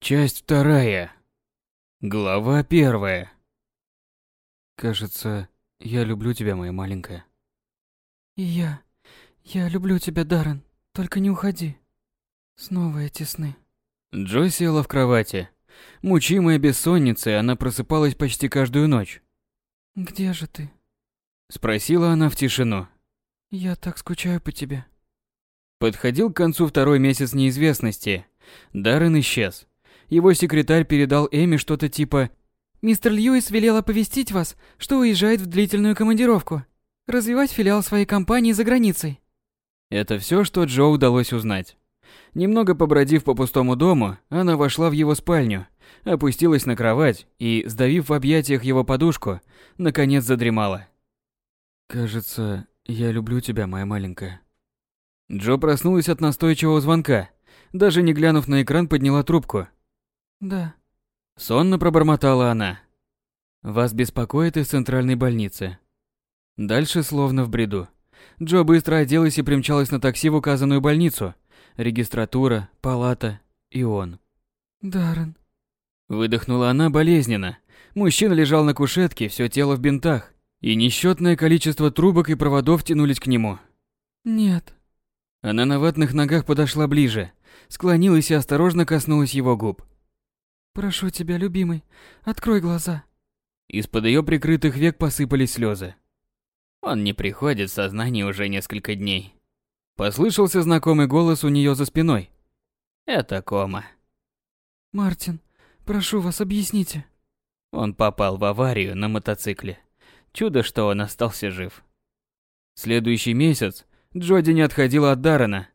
Часть вторая. Глава первая. Кажется, я люблю тебя, моя маленькая. И я. Я люблю тебя, Даррен. Только не уходи. Снова эти сны. Джой села в кровати. Мучимая бессонницей, она просыпалась почти каждую ночь. Где же ты? Спросила она в тишину. Я так скучаю по тебе. Подходил к концу второй месяц неизвестности. Даррен исчез. Его секретарь передал Эми что-то типа «Мистер Льюис велел оповестить вас, что уезжает в длительную командировку. Развивать филиал своей компании за границей». Это все, что Джо удалось узнать. Немного побродив по пустому дому, она вошла в его спальню, опустилась на кровать и, сдавив в объятиях его подушку, наконец задремала. «Кажется, я люблю тебя, моя маленькая». Джо проснулась от настойчивого звонка. Даже не глянув на экран, подняла трубку. Да. Сонно пробормотала она. Вас беспокоит из центральной больницы. Дальше словно в бреду. Джо быстро оделась и примчалась на такси в указанную больницу. Регистратура, палата и он. Даррен. Выдохнула она болезненно. Мужчина лежал на кушетке, все тело в бинтах, и несчетное количество трубок и проводов тянулись к нему. Нет. Она на ватных ногах подошла ближе, склонилась и осторожно коснулась его губ. Прошу тебя, любимый, открой глаза. Из-под ее прикрытых век посыпались слезы. Он не приходит в сознание уже несколько дней. Послышался знакомый голос у нее за спиной. Это кома. Мартин, прошу вас, объясните. Он попал в аварию на мотоцикле. Чудо, что он остался жив. Следующий месяц Джоди не отходила от Даррена.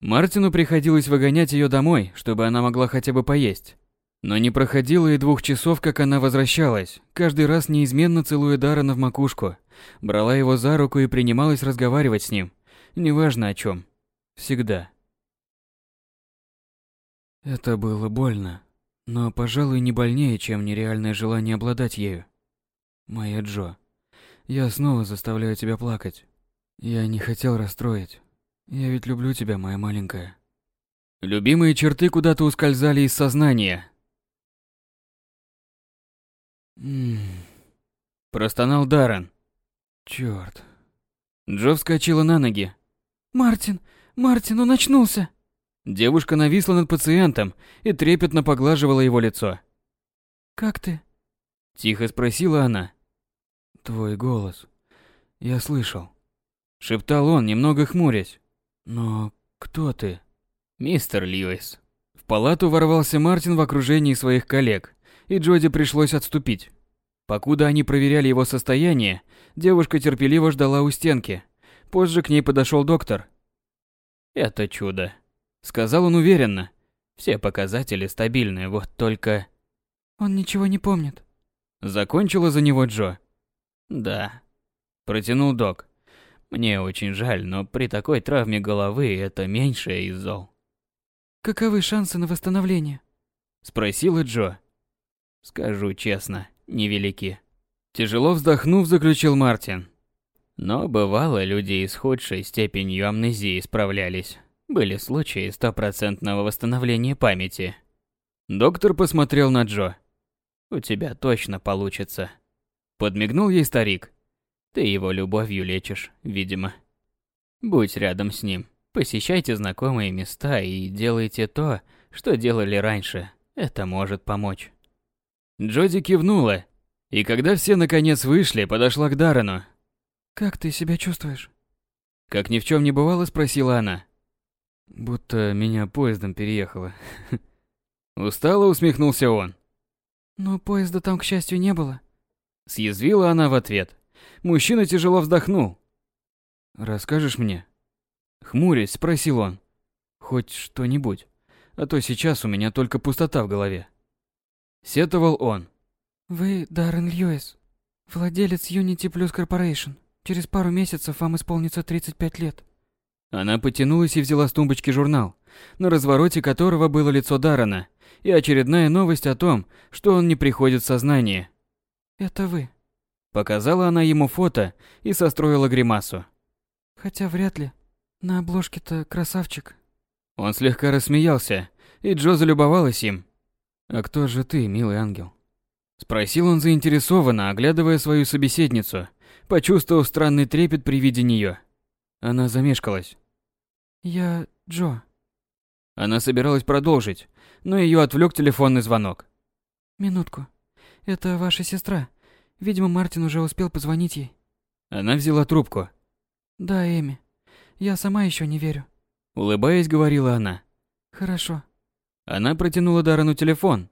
Мартину приходилось выгонять ее домой, чтобы она могла хотя бы поесть. Но не проходило и двух часов, как она возвращалась, каждый раз неизменно целуя Дарана в макушку, брала его за руку и принималась разговаривать с ним, неважно о чем. Всегда. Это было больно, но, пожалуй, не больнее, чем нереальное желание обладать ею. Моя Джо, я снова заставляю тебя плакать. Я не хотел расстроить. Я ведь люблю тебя, моя маленькая. Любимые черты куда-то ускользали из сознания, Простонал Даррен. Чёрт. Джо вскочила на ноги. «Мартин! Мартин, он очнулся!» Девушка нависла над пациентом и трепетно поглаживала его лицо. «Как ты?» Тихо спросила она. «Твой голос. Я слышал». Шептал он, немного хмурясь. «Но кто ты?» «Мистер Льюис». В палату ворвался Мартин в окружении своих коллег и Джоди пришлось отступить. Покуда они проверяли его состояние, девушка терпеливо ждала у стенки. Позже к ней подошел доктор. «Это чудо», — сказал он уверенно. «Все показатели стабильны, вот только...» «Он ничего не помнит», — закончила за него Джо. «Да», — протянул док. «Мне очень жаль, но при такой травме головы это меньшее из зол». «Каковы шансы на восстановление?» — спросила Джо. Скажу честно, невелики. Тяжело вздохнув, заключил Мартин. Но бывало, люди с худшей степенью амнезии справлялись. Были случаи стопроцентного восстановления памяти. Доктор посмотрел на Джо. «У тебя точно получится». Подмигнул ей старик. «Ты его любовью лечишь, видимо. Будь рядом с ним. Посещайте знакомые места и делайте то, что делали раньше. Это может помочь». Джоди кивнула, и когда все наконец вышли, подошла к Даррену. «Как ты себя чувствуешь?» Как ни в чем не бывало, спросила она. Будто меня поездом переехало. Устало усмехнулся он. Но поезда там, к счастью, не было. Съязвила она в ответ. Мужчина тяжело вздохнул. «Расскажешь мне?» Хмурясь, спросил он. «Хоть что-нибудь, а то сейчас у меня только пустота в голове». Сетовал он. Вы Даррен Льюис, владелец Unity Plus Corporation. Через пару месяцев вам исполнится 35 лет. Она потянулась и взяла с тумбочки журнал, на развороте которого было лицо Даррена, и очередная новость о том, что он не приходит в сознание. «Это вы». Показала она ему фото и состроила гримасу. «Хотя вряд ли. На обложке-то красавчик». Он слегка рассмеялся, и Джо залюбовалась им. «А кто же ты, милый ангел?» Спросил он заинтересованно, оглядывая свою собеседницу, почувствовав странный трепет при виде нее. Она замешкалась. «Я Джо». Она собиралась продолжить, но ее отвлек телефонный звонок. «Минутку. Это ваша сестра. Видимо, Мартин уже успел позвонить ей». Она взяла трубку. «Да, Эми. Я сама еще не верю». Улыбаясь, говорила она. «Хорошо». Она протянула Дарану телефон.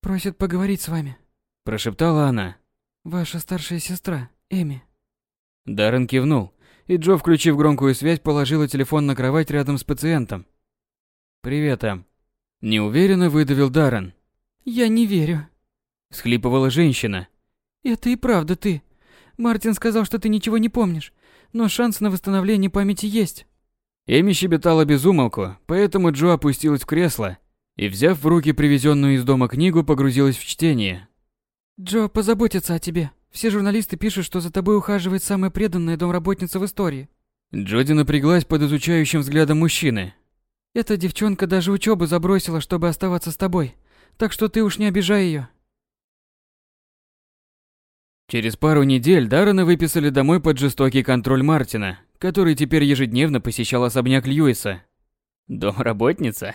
«Просит поговорить с вами». Прошептала она. «Ваша старшая сестра, Эми». Даррен кивнул, и Джо, включив громкую связь, положила телефон на кровать рядом с пациентом. «Привет, Эм». Неуверенно выдавил Даррен. «Я не верю», – схлипывала женщина. «Это и правда ты. Мартин сказал, что ты ничего не помнишь, но шанс на восстановление памяти есть». Эми щебетала без умолку, поэтому Джо опустилась в кресло и, взяв в руки привезенную из дома книгу, погрузилась в чтение. «Джо позаботится о тебе. Все журналисты пишут, что за тобой ухаживает самая преданная домработница в истории». Джоди напряглась под изучающим взглядом мужчины. «Эта девчонка даже учебу забросила, чтобы оставаться с тобой, так что ты уж не обижай ее. Через пару недель Даррена выписали домой под жестокий контроль Мартина, который теперь ежедневно посещал особняк Льюиса. «Домработница?»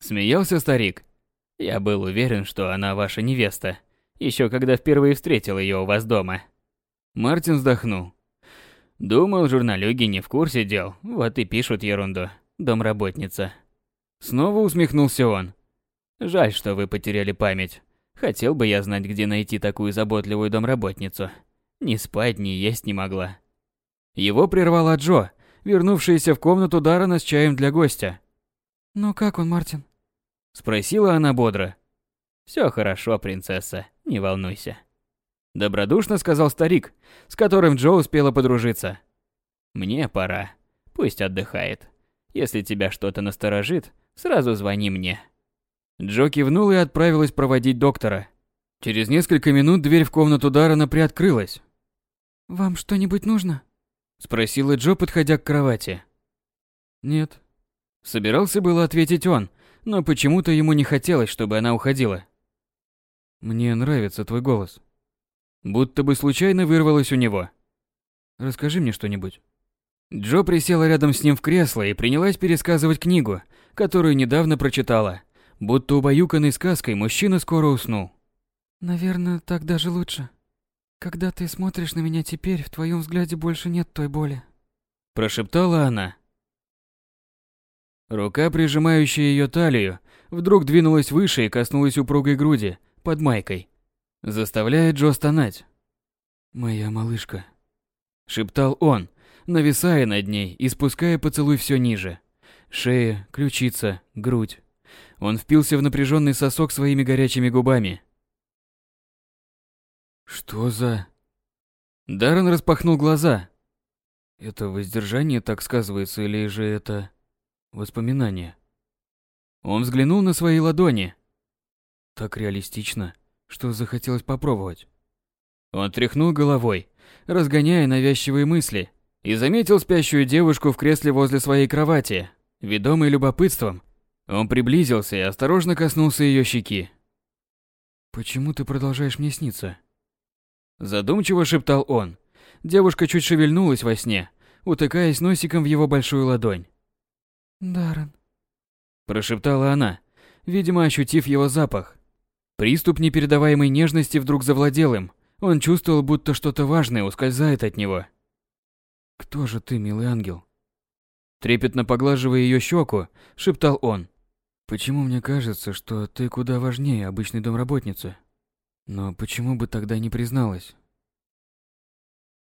Смеялся старик. «Я был уверен, что она ваша невеста, еще когда впервые встретил ее у вас дома». Мартин вздохнул. «Думал, журналюги не в курсе дел, вот и пишут ерунду. Домработница». Снова усмехнулся он. «Жаль, что вы потеряли память. Хотел бы я знать, где найти такую заботливую домработницу. Ни спать, ни есть не могла. Его прервала Джо, вернувшаяся в комнату Дарана с чаем для гостя. «Ну как он, Мартин?» Спросила она бодро. «Все хорошо, принцесса, не волнуйся». Добродушно сказал старик, с которым Джо успела подружиться. «Мне пора. Пусть отдыхает. Если тебя что-то насторожит, сразу звони мне». Джо кивнула и отправилась проводить доктора. Через несколько минут дверь в комнату Дарана приоткрылась. «Вам что-нибудь нужно?» Спросила Джо, подходя к кровати. «Нет». Собирался было ответить он, но почему-то ему не хотелось, чтобы она уходила. «Мне нравится твой голос». Будто бы случайно вырвалось у него. «Расскажи мне что-нибудь». Джо присела рядом с ним в кресло и принялась пересказывать книгу, которую недавно прочитала. Будто убаюканный сказкой, мужчина скоро уснул. «Наверное, так даже лучше. Когда ты смотришь на меня теперь, в твоем взгляде больше нет той боли». Прошептала она. Рука, прижимающая ее талию, вдруг двинулась выше и коснулась упругой груди, под майкой, заставляя Джо стонать. «Моя малышка», — шептал он, нависая над ней и спуская поцелуй все ниже. Шея, ключица, грудь. Он впился в напряженный сосок своими горячими губами. Что за... Даррен распахнул глаза. Это воздержание так сказывается или же это воспоминание? Он взглянул на свои ладони. Так реалистично, что захотелось попробовать. Он тряхнул головой, разгоняя навязчивые мысли, и заметил спящую девушку в кресле возле своей кровати. Ведомый любопытством, он приблизился и осторожно коснулся ее щеки. «Почему ты продолжаешь мне сниться?» Задумчиво шептал он. Девушка чуть шевельнулась во сне, утыкаясь носиком в его большую ладонь. «Даррен», – прошептала она, видимо, ощутив его запах. Приступ непередаваемой нежности вдруг завладел им. Он чувствовал, будто что-то важное ускользает от него. «Кто же ты, милый ангел?» Трепетно поглаживая ее щеку, шептал он. Почему мне кажется, что ты куда важнее обычной домработницы? Но почему бы тогда не призналась?